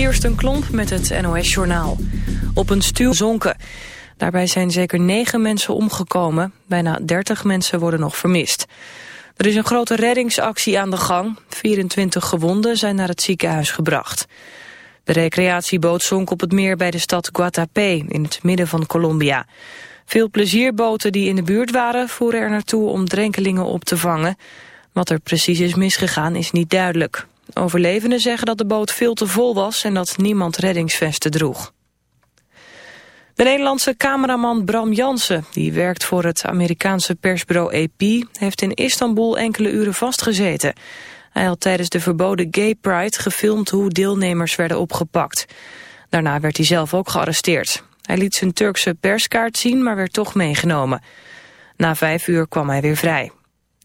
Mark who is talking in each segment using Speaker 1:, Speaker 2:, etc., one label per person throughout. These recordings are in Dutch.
Speaker 1: een Klomp met het NOS-journaal. Op een stuw zonken. Daarbij zijn zeker negen mensen omgekomen. Bijna 30 mensen worden nog vermist. Er is een grote reddingsactie aan de gang. 24 gewonden zijn naar het ziekenhuis gebracht. De recreatieboot zonk op het meer bij de stad Guatapé in het midden van Colombia. Veel plezierboten die in de buurt waren voeren er naartoe om drenkelingen op te vangen. Wat er precies is misgegaan is niet duidelijk. Overlevenden zeggen dat de boot veel te vol was en dat niemand reddingsvesten droeg. De Nederlandse cameraman Bram Jansen, die werkt voor het Amerikaanse persbureau AP, heeft in Istanbul enkele uren vastgezeten. Hij had tijdens de verboden Gay Pride gefilmd hoe deelnemers werden opgepakt. Daarna werd hij zelf ook gearresteerd. Hij liet zijn Turkse perskaart zien, maar werd toch meegenomen. Na vijf uur kwam hij weer vrij.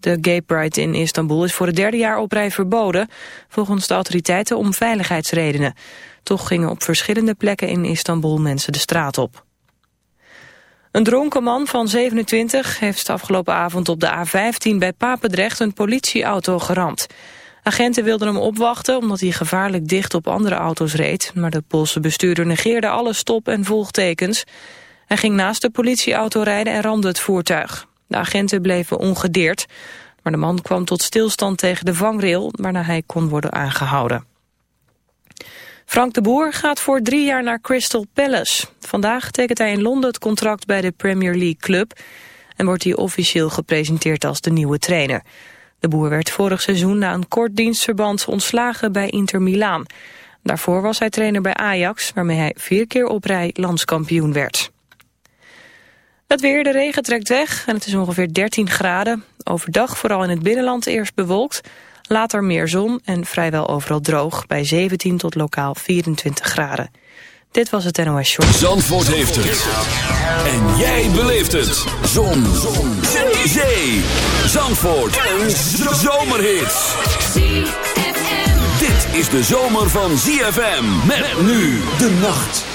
Speaker 1: De Gay Pride in Istanbul is voor het derde jaar op rij verboden, volgens de autoriteiten om veiligheidsredenen. Toch gingen op verschillende plekken in Istanbul mensen de straat op. Een dronken man van 27 heeft afgelopen avond op de A15 bij Papendrecht een politieauto geramd. Agenten wilden hem opwachten omdat hij gevaarlijk dicht op andere auto's reed, maar de Poolse bestuurder negeerde alle stop- en volgtekens. Hij ging naast de politieauto rijden en ramde het voertuig. De agenten bleven ongedeerd, maar de man kwam tot stilstand tegen de vangrail, waarna hij kon worden aangehouden. Frank de Boer gaat voor drie jaar naar Crystal Palace. Vandaag tekent hij in Londen het contract bij de Premier League club... en wordt hij officieel gepresenteerd als de nieuwe trainer. De Boer werd vorig seizoen na een kort dienstverband ontslagen bij Inter Milaan. Daarvoor was hij trainer bij Ajax, waarmee hij vier keer op rij landskampioen werd. Het weer, de regen trekt weg en het is ongeveer 13 graden. Overdag vooral in het binnenland eerst bewolkt... Later meer zon en vrijwel overal droog bij 17 tot lokaal 24 graden. Dit was het NOS Short.
Speaker 2: Zandvoort heeft het. En jij beleeft het. Zon. zon. Zee. Zee. Zandvoort. Een zomerhit. Dit is de zomer van ZFM. Met nu de nacht.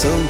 Speaker 3: some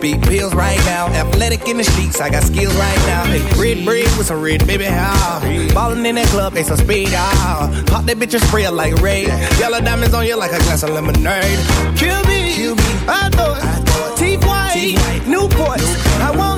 Speaker 4: beat pills right now. Athletic in the streets, I got skills right now. Hey, red bread with some red, baby, how? Ballin' in that club, they some speed, ah. Pop that bitch and spray it like Ray. Yellow diamonds on you like a glass of lemonade. Kill me, Kill me. I know it. Teeth white, Newport. I want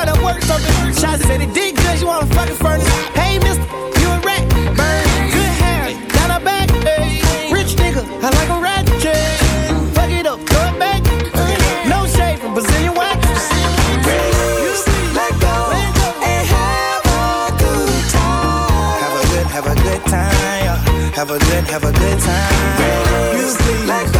Speaker 4: turn try to work something. Shots said it did good, you wanna fucking furnace. Hey, mister, you a rat. Burn, good hair, down her back. Hey, rich nigga, I like a rat. Fuck it up, throw it back. No shade from Brazilian wax.
Speaker 5: Let go and have a good time.
Speaker 4: Have a good, have a good time. Have a good, have a good time. You please
Speaker 5: Let
Speaker 4: let go.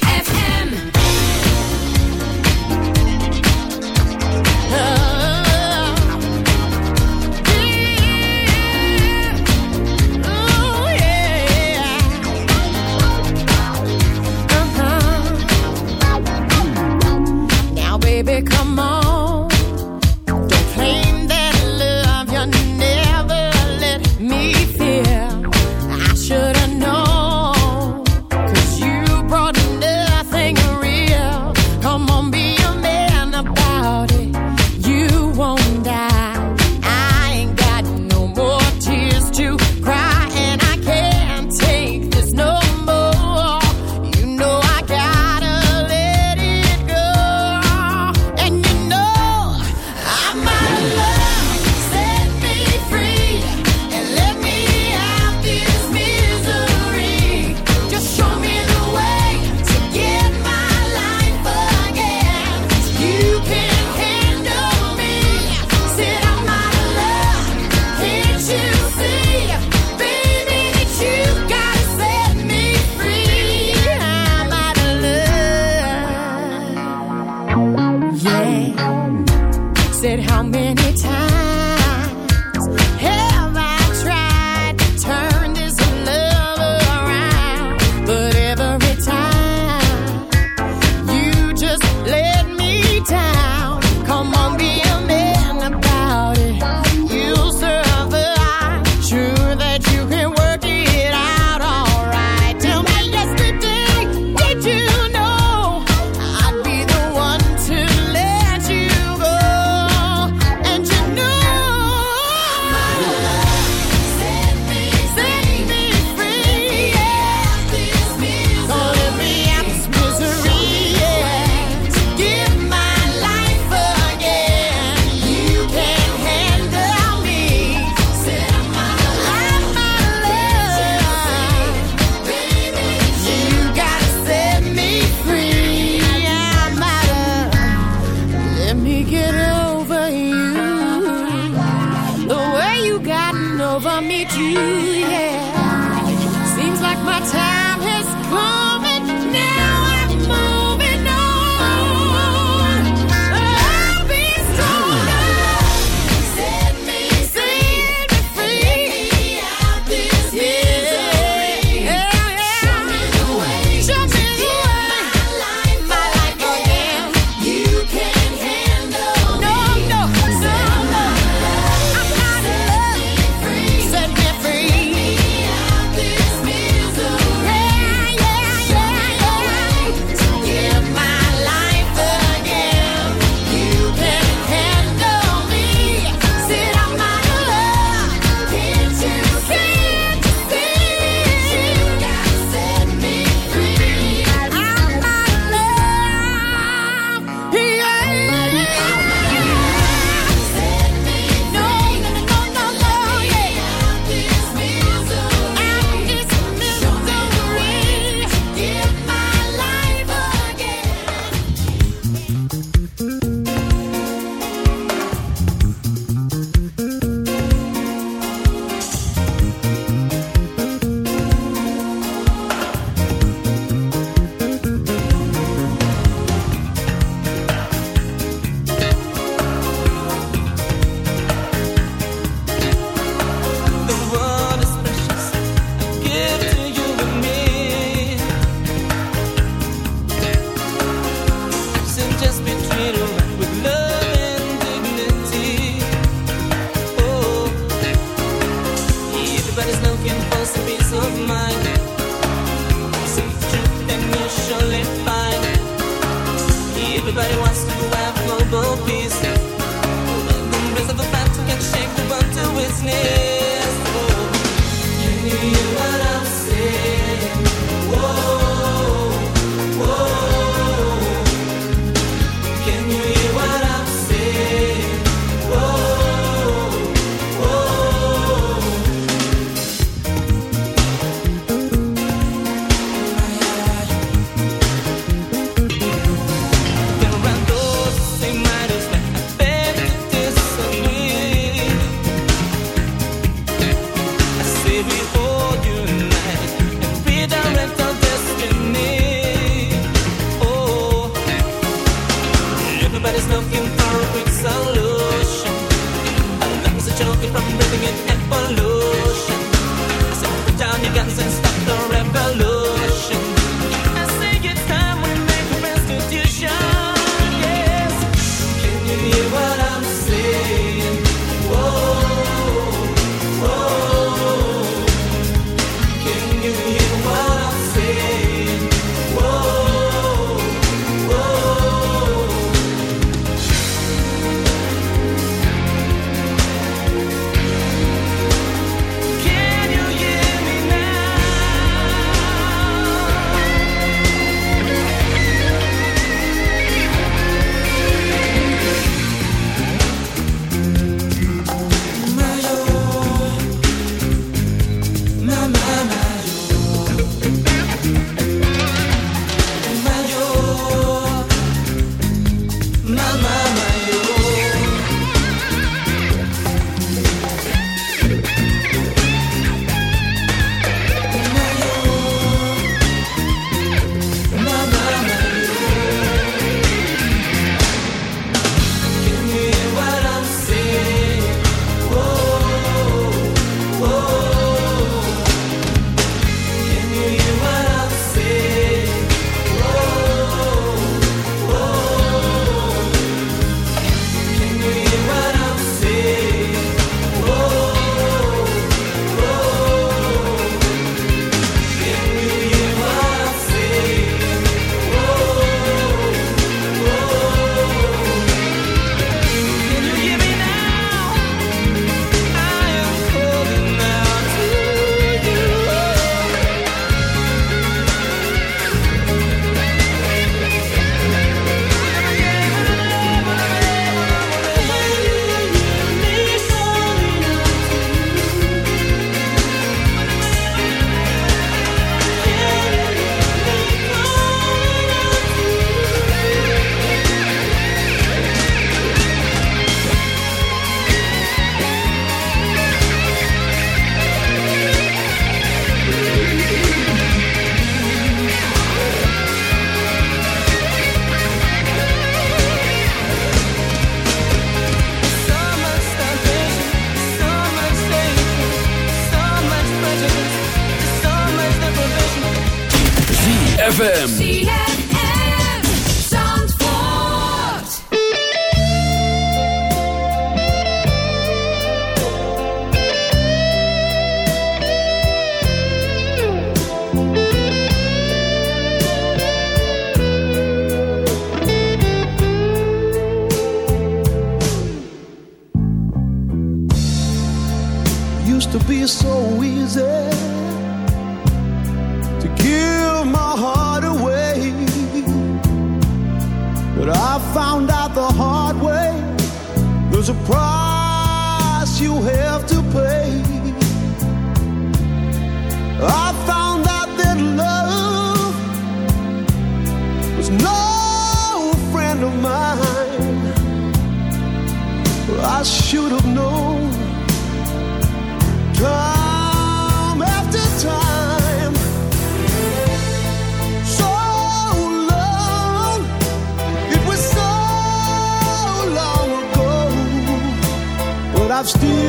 Speaker 5: I've still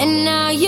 Speaker 5: And
Speaker 6: now your